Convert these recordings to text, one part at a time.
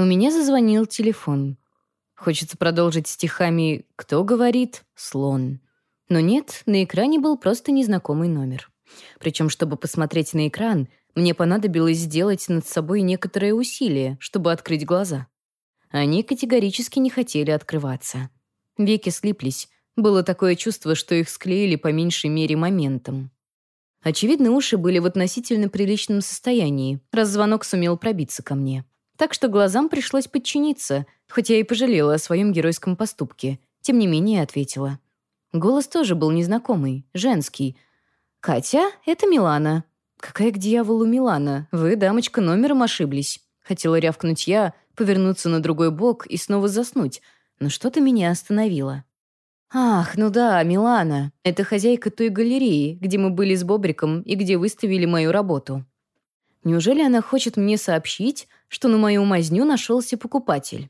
У меня зазвонил телефон. Хочется продолжить стихами «Кто говорит? Слон». Но нет, на экране был просто незнакомый номер. Причем, чтобы посмотреть на экран, мне понадобилось сделать над собой некоторые усилия, чтобы открыть глаза. Они категорически не хотели открываться. Веки слиплись. Было такое чувство, что их склеили по меньшей мере моментом. Очевидно, уши были в относительно приличном состоянии, раз звонок сумел пробиться ко мне. Так что глазам пришлось подчиниться, хоть я и пожалела о своем геройском поступке. Тем не менее, ответила. Голос тоже был незнакомый, женский. «Катя, это Милана». «Какая к дьяволу Милана? Вы, дамочка, номером ошиблись». Хотела рявкнуть я, повернуться на другой бок и снова заснуть, но что-то меня остановило. «Ах, ну да, Милана. Это хозяйка той галереи, где мы были с Бобриком и где выставили мою работу. Неужели она хочет мне сообщить, что на мою мазню нашелся покупатель?»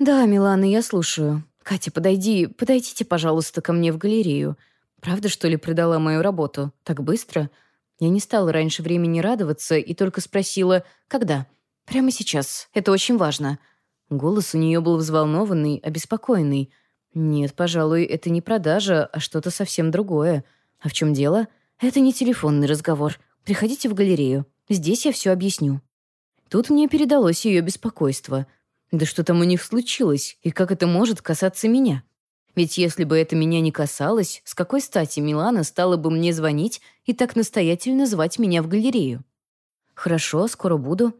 «Да, Милана, я слушаю. Катя, подойди, подойдите, пожалуйста, ко мне в галерею. Правда, что ли, предала мою работу? Так быстро?» Я не стала раньше времени радоваться и только спросила «Когда?» «Прямо сейчас. Это очень важно». Голос у нее был взволнованный, обеспокоенный — «Нет, пожалуй, это не продажа, а что-то совсем другое. А в чем дело? Это не телефонный разговор. Приходите в галерею. Здесь я все объясню». Тут мне передалось ее беспокойство. Да что там у них случилось, и как это может касаться меня? Ведь если бы это меня не касалось, с какой стати Милана стала бы мне звонить и так настоятельно звать меня в галерею? «Хорошо, скоро буду».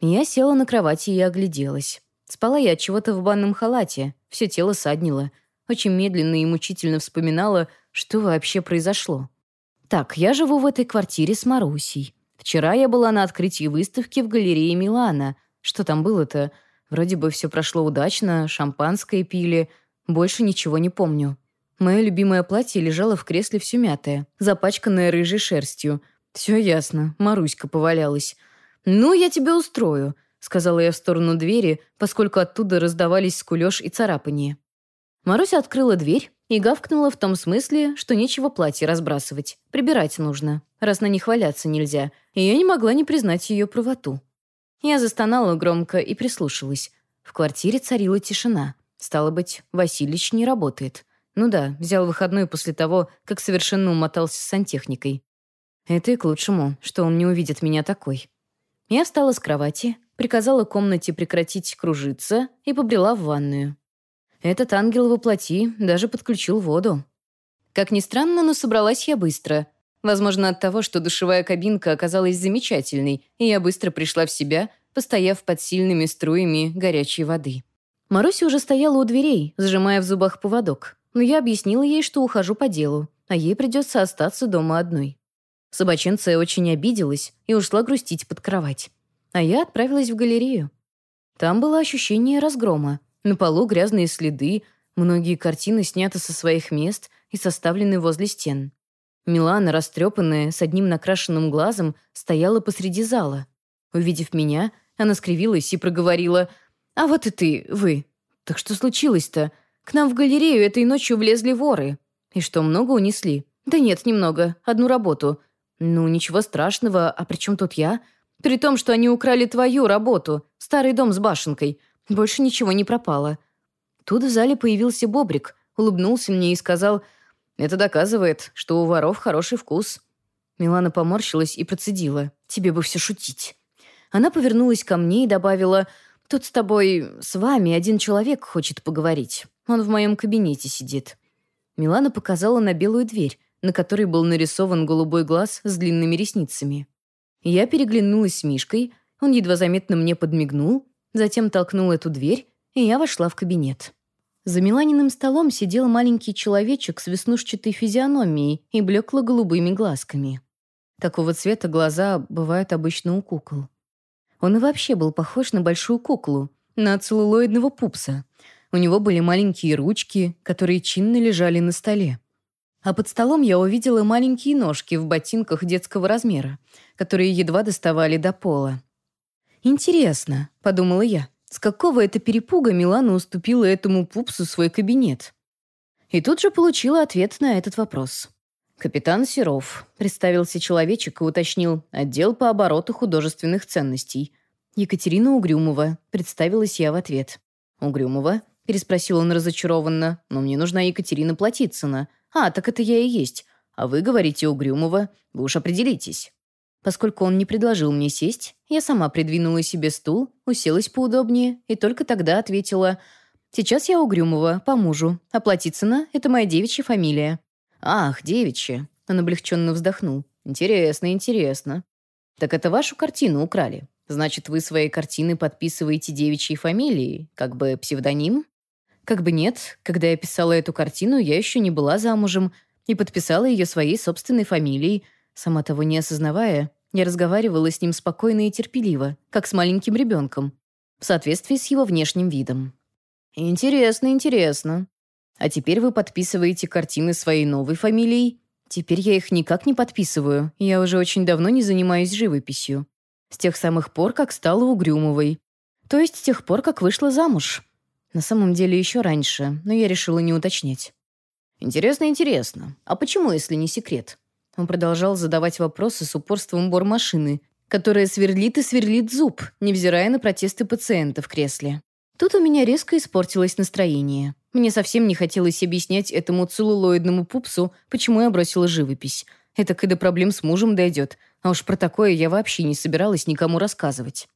Я села на кровати и огляделась. Спала я от чего-то в банном халате, все тело саднило. Очень медленно и мучительно вспоминала, что вообще произошло. Так, я живу в этой квартире с Марусей. Вчера я была на открытии выставки в галерее Милана. Что там было-то? Вроде бы все прошло удачно, шампанское пили. Больше ничего не помню. Мое любимое платье лежало в кресле все мятое, запачканное рыжей шерстью. Все ясно, Маруська повалялась. «Ну, я тебе устрою сказала я в сторону двери, поскольку оттуда раздавались скулёж и царапание. Маруся открыла дверь и гавкнула в том смысле, что нечего платье разбрасывать, прибирать нужно, раз на них валяться нельзя, и я не могла не признать ее правоту. Я застонала громко и прислушалась. В квартире царила тишина. Стало быть, Василич не работает. Ну да, взял выходной после того, как совершенно умотался с сантехникой. Это и к лучшему, что он не увидит меня такой. Я встала с кровати, приказала комнате прекратить кружиться и побрела в ванную. Этот ангел воплоти даже подключил воду. Как ни странно, но собралась я быстро. Возможно, от того, что душевая кабинка оказалась замечательной, и я быстро пришла в себя, постояв под сильными струями горячей воды. Маруся уже стояла у дверей, сжимая в зубах поводок, но я объяснила ей, что ухожу по делу, а ей придется остаться дома одной. Собаченция очень обиделась и ушла грустить под кровать а я отправилась в галерею. Там было ощущение разгрома. На полу грязные следы, многие картины сняты со своих мест и составлены возле стен. Милана, растрепанная, с одним накрашенным глазом, стояла посреди зала. Увидев меня, она скривилась и проговорила «А вот и ты, вы. Так что случилось-то? К нам в галерею этой ночью влезли воры. И что, много унесли? Да нет, немного. Одну работу. Ну, ничего страшного. А при чем тут я? При том, что они украли твою работу, старый дом с башенкой. Больше ничего не пропало. Тут в зале появился Бобрик, улыбнулся мне и сказал, «Это доказывает, что у воров хороший вкус». Милана поморщилась и процедила, «Тебе бы все шутить». Она повернулась ко мне и добавила, «Тут с тобой, с вами один человек хочет поговорить. Он в моем кабинете сидит». Милана показала на белую дверь, на которой был нарисован голубой глаз с длинными ресницами. Я переглянулась с Мишкой, он едва заметно мне подмигнул, затем толкнул эту дверь, и я вошла в кабинет. За Миланиным столом сидел маленький человечек с веснушчатой физиономией и блекло-голубыми глазками. Такого цвета глаза бывают обычно у кукол. Он и вообще был похож на большую куклу, на целлулоидного пупса. У него были маленькие ручки, которые чинно лежали на столе. А под столом я увидела маленькие ножки в ботинках детского размера, которые едва доставали до пола. «Интересно», — подумала я, с какого это перепуга Милана уступила этому пупсу свой кабинет? И тут же получила ответ на этот вопрос. «Капитан Серов», — представился человечек и уточнил, «отдел по обороту художественных ценностей». «Екатерина Угрюмова», — представилась я в ответ. «Угрюмова?» — переспросил он разочарованно. «Но мне нужна Екатерина Платицына. А, так это я и есть. А вы говорите Угрюмова. Вы уж определитесь». Поскольку он не предложил мне сесть, я сама придвинула себе стул, уселась поудобнее и только тогда ответила «Сейчас я Угрюмова, по мужу, а Платицына — это моя девичья фамилия». «Ах, девичья!» — он облегченно вздохнул. «Интересно, интересно. Так это вашу картину украли? Значит, вы свои картины подписываете девичьей фамилией, как бы псевдоним?» Как бы нет, когда я писала эту картину, я еще не была замужем и подписала ее своей собственной фамилией, сама того не осознавая, я разговаривала с ним спокойно и терпеливо, как с маленьким ребенком, в соответствии с его внешним видом. «Интересно, интересно. А теперь вы подписываете картины своей новой фамилией?» «Теперь я их никак не подписываю. Я уже очень давно не занимаюсь живописью. С тех самых пор, как стала Угрюмовой. То есть с тех пор, как вышла замуж. На самом деле еще раньше, но я решила не уточнять». «Интересно, интересно. А почему, если не секрет?» Он продолжал задавать вопросы с упорством бормашины, которая сверлит и сверлит зуб, невзирая на протесты пациента в кресле. Тут у меня резко испортилось настроение. Мне совсем не хотелось объяснять этому целлулоидному пупсу, почему я бросила живопись. Это когда проблем с мужем дойдет, а уж про такое я вообще не собиралась никому рассказывать.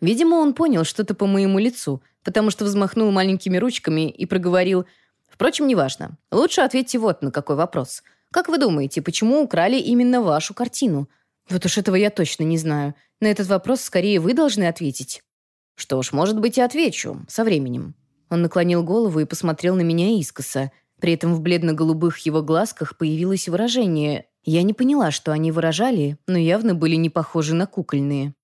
Видимо, он понял что-то по моему лицу, потому что взмахнул маленькими ручками и проговорил «Впрочем, неважно. Лучше ответьте вот на какой вопрос. Как вы думаете, почему украли именно вашу картину? Вот уж этого я точно не знаю. На этот вопрос скорее вы должны ответить. Что ж, может быть, и отвечу. Со временем. Он наклонил голову и посмотрел на меня искоса. При этом в бледно-голубых его глазках появилось выражение. Я не поняла, что они выражали, но явно были не похожи на кукольные.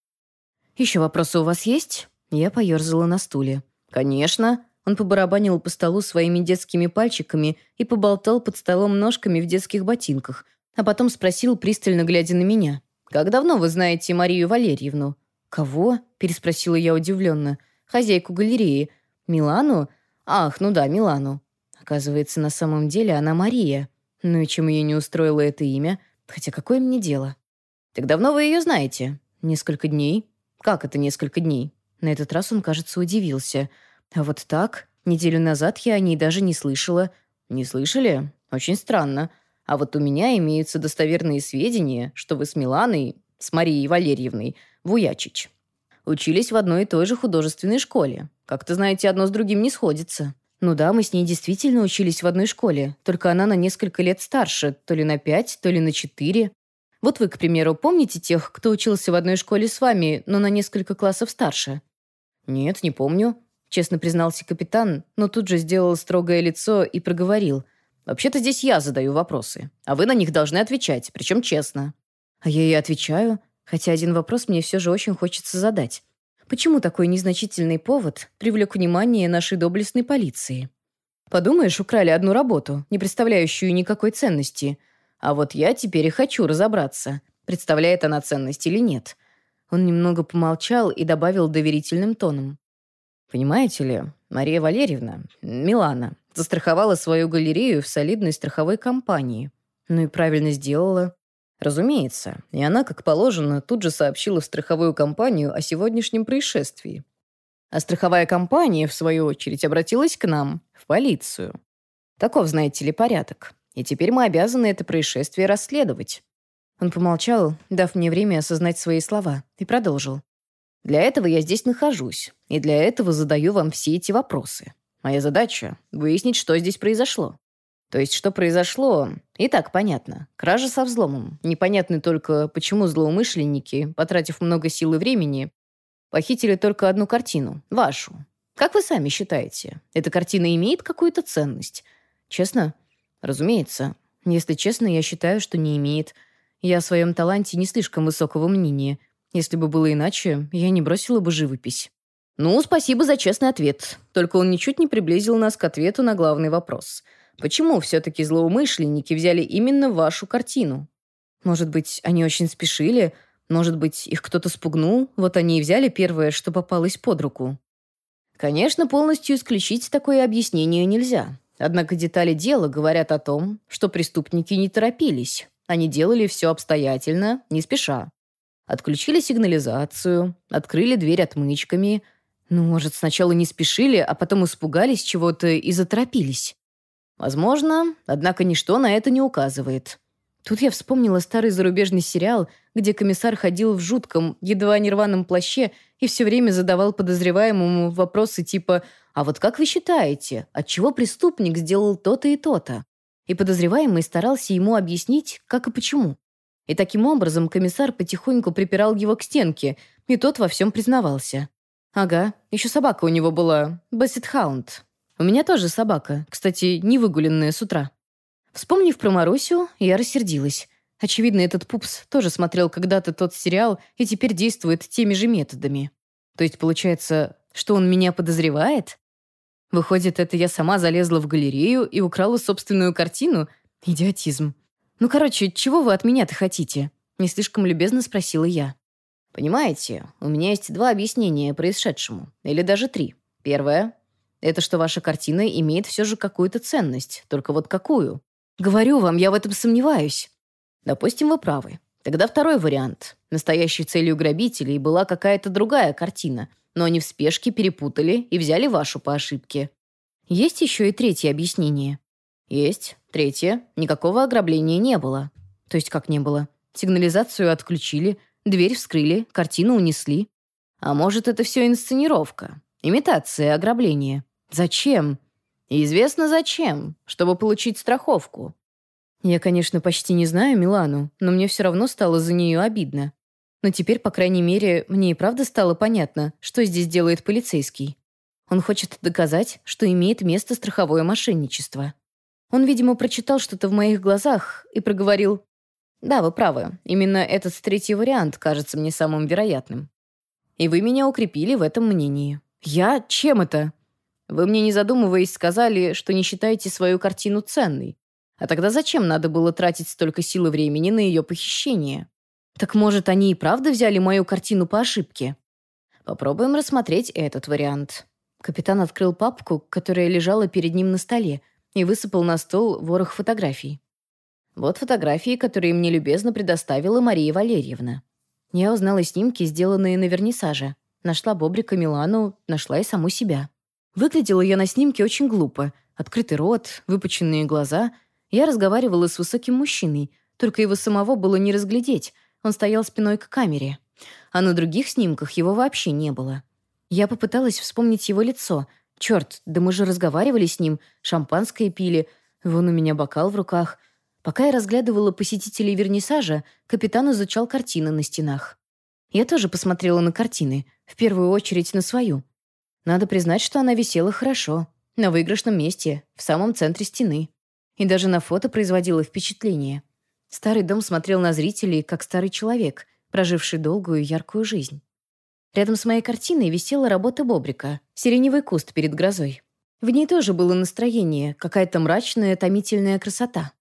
«Еще вопросы у вас есть?» Я поерзала на стуле. «Конечно. Он побарабанил по столу своими детскими пальчиками и поболтал под столом ножками в детских ботинках, а потом спросил, пристально глядя на меня. «Как давно вы знаете Марию Валерьевну?» «Кого?» – переспросила я удивленно. «Хозяйку галереи. Милану? Ах, ну да, Милану». Оказывается, на самом деле она Мария. Ну и чем ее не устроило это имя? Хотя какое мне дело? «Так давно вы ее знаете?» «Несколько дней». «Как это несколько дней?» На этот раз он, кажется, удивился – а вот так? Неделю назад я о ней даже не слышала. Не слышали? Очень странно. А вот у меня имеются достоверные сведения, что вы с Миланой, с Марией Валерьевной, Вуячич, учились в одной и той же художественной школе. Как-то, знаете, одно с другим не сходится. Ну да, мы с ней действительно учились в одной школе, только она на несколько лет старше, то ли на пять, то ли на четыре. Вот вы, к примеру, помните тех, кто учился в одной школе с вами, но на несколько классов старше? Нет, не помню честно признался капитан, но тут же сделал строгое лицо и проговорил. «Вообще-то здесь я задаю вопросы, а вы на них должны отвечать, причем честно». А я и отвечаю, хотя один вопрос мне все же очень хочется задать. Почему такой незначительный повод привлек внимание нашей доблестной полиции? Подумаешь, украли одну работу, не представляющую никакой ценности. А вот я теперь и хочу разобраться, представляет она ценность или нет. Он немного помолчал и добавил доверительным тоном. Понимаете ли, Мария Валерьевна, Милана, застраховала свою галерею в солидной страховой компании. Ну и правильно сделала. Разумеется, и она, как положено, тут же сообщила в страховую компанию о сегодняшнем происшествии. А страховая компания, в свою очередь, обратилась к нам, в полицию. Таков, знаете ли, порядок. И теперь мы обязаны это происшествие расследовать. Он помолчал, дав мне время осознать свои слова, и продолжил. Для этого я здесь нахожусь, и для этого задаю вам все эти вопросы. Моя задача — выяснить, что здесь произошло. То есть, что произошло, и так понятно. Кража со взломом. Непонятно только, почему злоумышленники, потратив много сил и времени, похитили только одну картину, вашу. Как вы сами считаете, эта картина имеет какую-то ценность? Честно? Разумеется. Если честно, я считаю, что не имеет. Я о своем таланте не слишком высокого мнения — если бы было иначе, я не бросила бы живопись. Ну, спасибо за честный ответ. Только он ничуть не приблизил нас к ответу на главный вопрос. Почему все-таки злоумышленники взяли именно вашу картину? Может быть, они очень спешили? Может быть, их кто-то спугнул? Вот они и взяли первое, что попалось под руку. Конечно, полностью исключить такое объяснение нельзя. Однако детали дела говорят о том, что преступники не торопились. Они делали все обстоятельно, не спеша. Отключили сигнализацию, открыли дверь отмычками. Ну, может, сначала не спешили, а потом испугались чего-то и заторопились. Возможно, однако ничто на это не указывает. Тут я вспомнила старый зарубежный сериал, где комиссар ходил в жутком, едва нерваном плаще и все время задавал подозреваемому вопросы типа «А вот как вы считаете, отчего преступник сделал то-то и то-то?» И подозреваемый старался ему объяснить, как и почему. И таким образом комиссар потихоньку припирал его к стенке, и тот во всем признавался. Ага, еще собака у него была, Бассет-хаунд. У меня тоже собака, кстати, не выгуленная с утра. Вспомнив про Марусю, я рассердилась. Очевидно, этот пупс тоже смотрел когда-то тот сериал и теперь действует теми же методами. То есть, получается, что он меня подозревает? Выходит, это я сама залезла в галерею и украла собственную картину? Идиотизм. Ну, короче, чего вы от меня-то хотите? Не слишком любезно спросила я. Понимаете, у меня есть два объяснения происшедшему. Или даже три. Первое — это что ваша картина имеет все же какую-то ценность. Только вот какую? Говорю вам, я в этом сомневаюсь. Допустим, вы правы. Тогда второй вариант. Настоящей целью грабителей была какая-то другая картина, но они в спешке перепутали и взяли вашу по ошибке. Есть еще и третье объяснение. Есть. Третье. Никакого ограбления не было. То есть как не было? Сигнализацию отключили, дверь вскрыли, картину унесли. А может, это все инсценировка? Имитация ограбления. Зачем? Известно зачем, чтобы получить страховку. Я, конечно, почти не знаю Милану, но мне все равно стало за нее обидно. Но теперь, по крайней мере, мне и правда стало понятно, что здесь делает полицейский. Он хочет доказать, что имеет место страховое мошенничество. Он, видимо, прочитал что-то в моих глазах и проговорил «Да, вы правы, именно этот третий вариант кажется мне самым вероятным. И вы меня укрепили в этом мнении. Я? Чем это?» Вы мне, не задумываясь, сказали, что не считаете свою картину ценной. А тогда зачем надо было тратить столько сил и времени на ее похищение? Так может, они и правда взяли мою картину по ошибке? Попробуем рассмотреть этот вариант. Капитан открыл папку, которая лежала перед ним на столе, и высыпал на стол ворох фотографий. Вот фотографии, которые мне любезно предоставила Мария Валерьевна. Я узнала снимки, сделанные на вернисаже. Нашла Бобрика Милану, нашла и саму себя. Выглядела я на снимке очень глупо. Открытый рот, выпученные глаза. Я разговаривала с высоким мужчиной, только его самого было не разглядеть. Он стоял спиной к камере. А на других снимках его вообще не было. Я попыталась вспомнить его лицо. Черт, да мы же разговаривали с ним, шампанское пили. Вон у меня бокал в руках. Пока я разглядывала посетителей вернисажа, капитан изучал картины на стенах. Я тоже посмотрела на картины, в первую очередь на свою. Надо признать, что она висела хорошо, на выигрышном месте, в самом центре стены. И даже на фото производила впечатление. Старый дом смотрел на зрителей, как старый человек, проживший долгую яркую жизнь. Рядом с моей картиной висела работа Бобрика «Сиреневый куст перед грозой». В ней тоже было настроение, какая-то мрачная, томительная красота.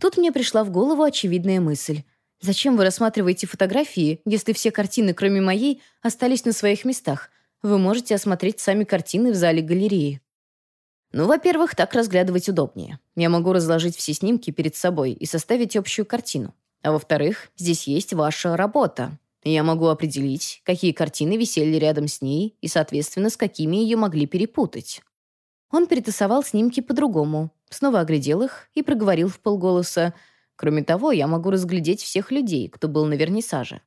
Тут мне пришла в голову очевидная мысль. Зачем вы рассматриваете фотографии, если все картины, кроме моей, остались на своих местах – вы можете осмотреть сами картины в зале галереи. Ну, во-первых, так разглядывать удобнее. Я могу разложить все снимки перед собой и составить общую картину. А во-вторых, здесь есть ваша работа. Я могу определить, какие картины висели рядом с ней и, соответственно, с какими ее могли перепутать. Он перетасовал снимки по-другому, снова оглядел их и проговорил в полголоса. Кроме того, я могу разглядеть всех людей, кто был на вернисаже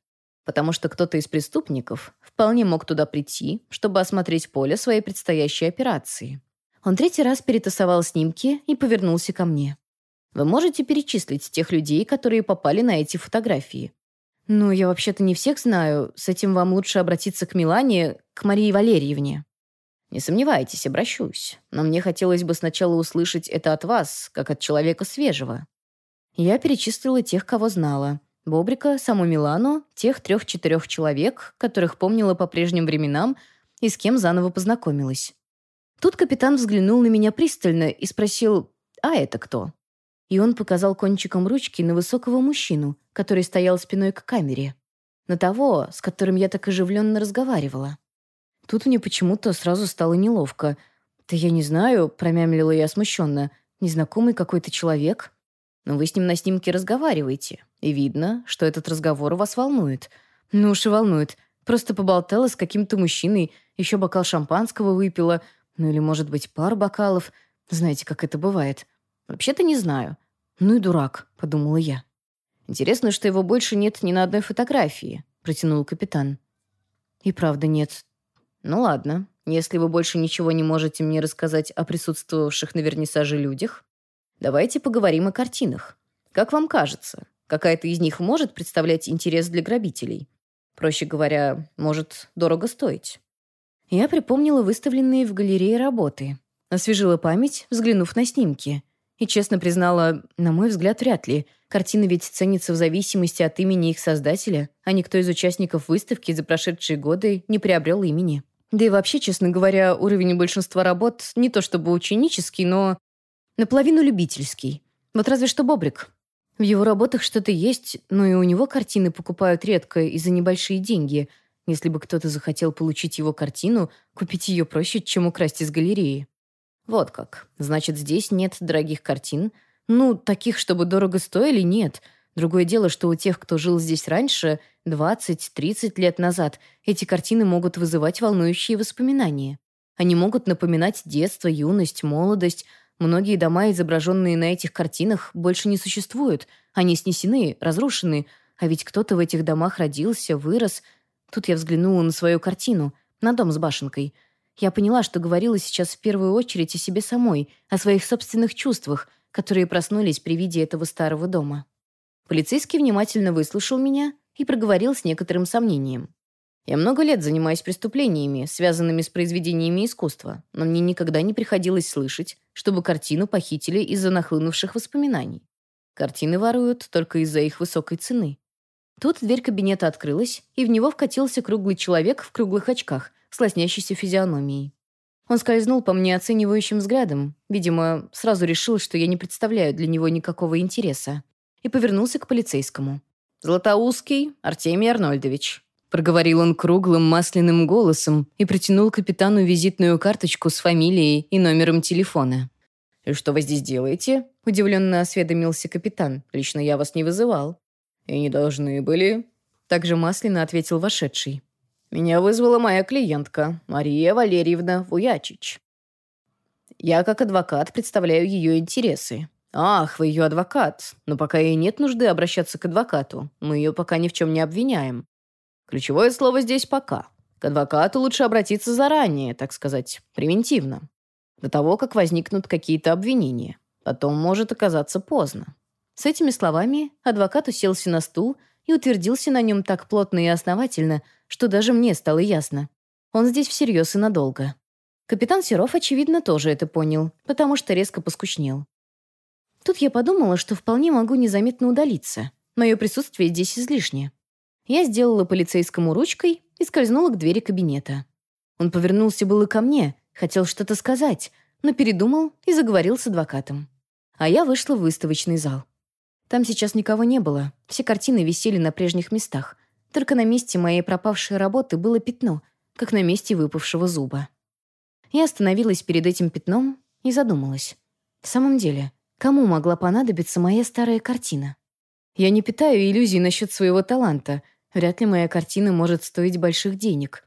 потому что кто-то из преступников вполне мог туда прийти, чтобы осмотреть поле своей предстоящей операции. Он третий раз перетасовал снимки и повернулся ко мне. Вы можете перечислить тех людей, которые попали на эти фотографии? Ну, я вообще-то не всех знаю. С этим вам лучше обратиться к Милане, к Марии Валерьевне. Не сомневайтесь, обращусь. Но мне хотелось бы сначала услышать это от вас, как от человека свежего. Я перечислила тех, кого знала. Бобрика, саму Милану, тех трех-четырех человек, которых помнила по прежним временам и с кем заново познакомилась. Тут капитан взглянул на меня пристально и спросил «А это кто?». И он показал кончиком ручки на высокого мужчину, который стоял спиной к камере. На того, с которым я так оживленно разговаривала. Тут мне почему-то сразу стало неловко. «Да я не знаю», — промямлила я смущенно. «Незнакомый какой-то человек?» Но вы с ним на снимке разговариваете, и видно, что этот разговор вас волнует. Ну уж и волнует. Просто поболтала с каким-то мужчиной, еще бокал шампанского выпила, ну или, может быть, пару бокалов. Знаете, как это бывает. Вообще-то не знаю. Ну и дурак, подумала я. Интересно, что его больше нет ни на одной фотографии, протянул капитан. И правда нет. Ну ладно, если вы больше ничего не можете мне рассказать о присутствовавших на вернисаже людях, давайте поговорим о картинах. Как вам кажется, какая-то из них может представлять интерес для грабителей? Проще говоря, может дорого стоить. Я припомнила выставленные в галерее работы, освежила память, взглянув на снимки. И честно признала, на мой взгляд, вряд ли. Картины ведь ценятся в зависимости от имени их создателя, а никто из участников выставки за прошедшие годы не приобрел имени. Да и вообще, честно говоря, уровень большинства работ не то чтобы ученический, но наполовину любительский. Вот разве что Бобрик. В его работах что-то есть, но и у него картины покупают редко и за небольшие деньги. Если бы кто-то захотел получить его картину, купить ее проще, чем украсть из галереи. Вот как. Значит, здесь нет дорогих картин. Ну, таких, чтобы дорого стоили, нет. Другое дело, что у тех, кто жил здесь раньше, 20-30 лет назад, эти картины могут вызывать волнующие воспоминания. Они могут напоминать детство, юность, молодость. Многие дома, изображенные на этих картинах, больше не существуют. Они снесены, разрушены. А ведь кто-то в этих домах родился, вырос. Тут я взглянула на свою картину, на дом с башенкой. Я поняла, что говорила сейчас в первую очередь о себе самой, о своих собственных чувствах, которые проснулись при виде этого старого дома. Полицейский внимательно выслушал меня и проговорил с некоторым сомнением. «Я много лет занимаюсь преступлениями, связанными с произведениями искусства, но мне никогда не приходилось слышать, чтобы картину похитили из-за нахлынувших воспоминаний. Картины воруют только из-за их высокой цены». Тут дверь кабинета открылась, и в него вкатился круглый человек в круглых очках с лоснящейся физиономией. Он скользнул по мне оценивающим взглядом, видимо, сразу решил, что я не представляю для него никакого интереса и повернулся к полицейскому. «Златоузский Артемий Арнольдович», — проговорил он круглым масляным голосом и протянул капитану визитную карточку с фамилией и номером телефона. «И что вы здесь делаете?» — удивленно осведомился капитан. «Лично я вас не вызывал». «И не должны были», — также масляно ответил вошедший. «Меня вызвала моя клиентка, Мария Валерьевна Вуячич. Я, как адвокат, представляю ее интересы. «Ах, вы ее адвокат. Но пока ей нет нужды обращаться к адвокату. Мы ее пока ни в чем не обвиняем. Ключевое слово здесь «пока». К адвокату лучше обратиться заранее, так сказать, превентивно. До того, как возникнут какие-то обвинения. Потом может оказаться поздно». С этими словами адвокат уселся на стул и утвердился на нем так плотно и основательно, что даже мне стало ясно. Он здесь всерьез и надолго. Капитан Серов, очевидно, тоже это понял, потому что резко поскучнел. Тут я подумала, что вполне могу незаметно удалиться. Мое присутствие здесь излишне. Я сделала полицейскому ручкой и скользнула к двери кабинета. Он повернулся было ко мне, хотел что-то сказать, но передумал и заговорил с адвокатом. А я вышла в выставочный зал. Там сейчас никого не было, все картины висели на прежних местах. Только на месте моей пропавшей работы было пятно, как на месте выпавшего зуба. Я остановилась перед этим пятном и задумалась. В самом деле, Кому могла понадобиться моя старая картина? Я не питаю иллюзий насчет своего таланта. Вряд ли моя картина может стоить больших денег.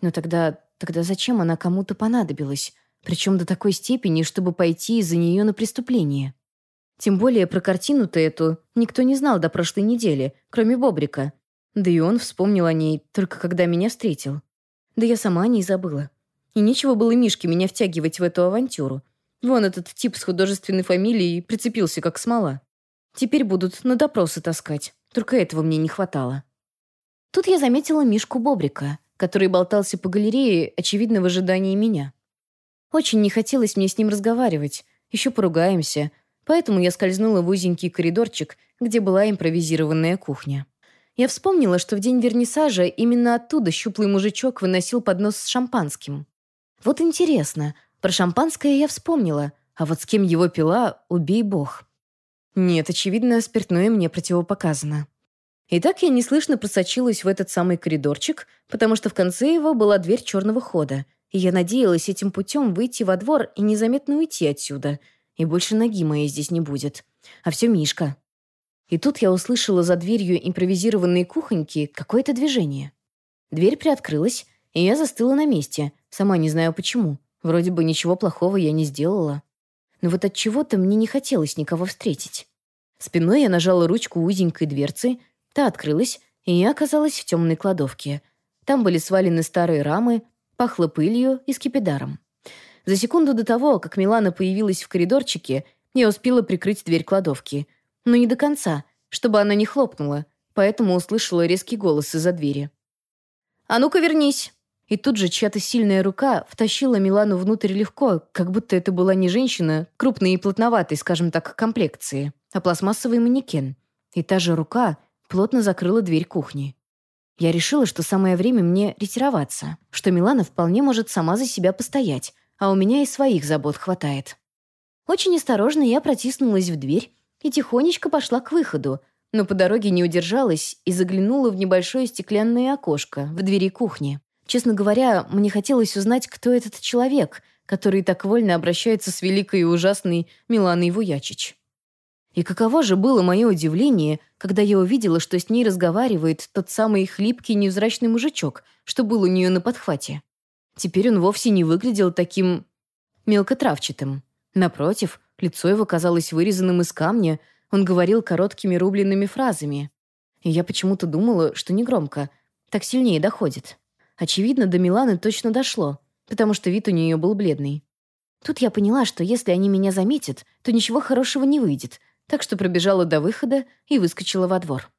Но тогда, тогда зачем она кому-то понадобилась? Причем до такой степени, чтобы пойти из-за нее на преступление. Тем более про картину-то эту никто не знал до прошлой недели, кроме Бобрика. Да и он вспомнил о ней только когда меня встретил. Да я сама о ней забыла. И нечего было Мишке меня втягивать в эту авантюру. Вон этот тип с художественной фамилией прицепился как смола. Теперь будут на допросы таскать. Только этого мне не хватало. Тут я заметила Мишку Бобрика, который болтался по галерее, очевидно, в ожидании меня. Очень не хотелось мне с ним разговаривать. Еще поругаемся. Поэтому я скользнула в узенький коридорчик, где была импровизированная кухня. Я вспомнила, что в день вернисажа именно оттуда щуплый мужичок выносил поднос с шампанским. Вот интересно, про шампанское я вспомнила, а вот с кем его пила, убей бог. Нет, очевидно, спиртное мне противопоказано. И так я неслышно просочилась в этот самый коридорчик, потому что в конце его была дверь черного хода, и я надеялась этим путем выйти во двор и незаметно уйти отсюда, и больше ноги моей здесь не будет. А все Мишка. И тут я услышала за дверью импровизированной кухоньки какое-то движение. Дверь приоткрылась, и я застыла на месте, сама не знаю почему. Вроде бы ничего плохого я не сделала. Но вот от чего-то мне не хотелось никого встретить. Спиной я нажала ручку узенькой дверцы, та открылась, и я оказалась в темной кладовке. Там были свалены старые рамы, пахло пылью и скипидаром. За секунду до того, как Милана появилась в коридорчике, я успела прикрыть дверь кладовки. Но не до конца, чтобы она не хлопнула, поэтому услышала резкий голос из-за двери. «А ну-ка вернись!» И тут же чья-то сильная рука втащила Милану внутрь легко, как будто это была не женщина, крупной и плотноватой, скажем так, комплекции, а пластмассовый манекен. И та же рука плотно закрыла дверь кухни. Я решила, что самое время мне ретироваться, что Милана вполне может сама за себя постоять, а у меня и своих забот хватает. Очень осторожно я протиснулась в дверь и тихонечко пошла к выходу, но по дороге не удержалась и заглянула в небольшое стеклянное окошко в двери кухни. Честно говоря, мне хотелось узнать, кто этот человек, который так вольно обращается с великой и ужасной Миланой Вуячич. И каково же было мое удивление, когда я увидела, что с ней разговаривает тот самый хлипкий невзрачный мужичок, что был у нее на подхвате. Теперь он вовсе не выглядел таким мелкотравчатым. Напротив, лицо его казалось вырезанным из камня, он говорил короткими рубленными фразами. И я почему-то думала, что негромко, так сильнее доходит. Очевидно, до Миланы точно дошло, потому что вид у нее был бледный. Тут я поняла, что если они меня заметят, то ничего хорошего не выйдет, так что пробежала до выхода и выскочила во двор.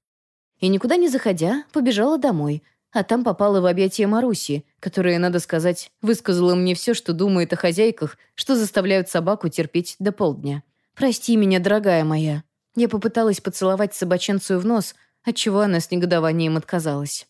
И никуда не заходя, побежала домой, а там попала в объятия Маруси, которая, надо сказать, высказала мне все, что думает о хозяйках, что заставляют собаку терпеть до полдня. «Прости меня, дорогая моя». Я попыталась поцеловать собаченцию в нос, отчего она с негодованием отказалась.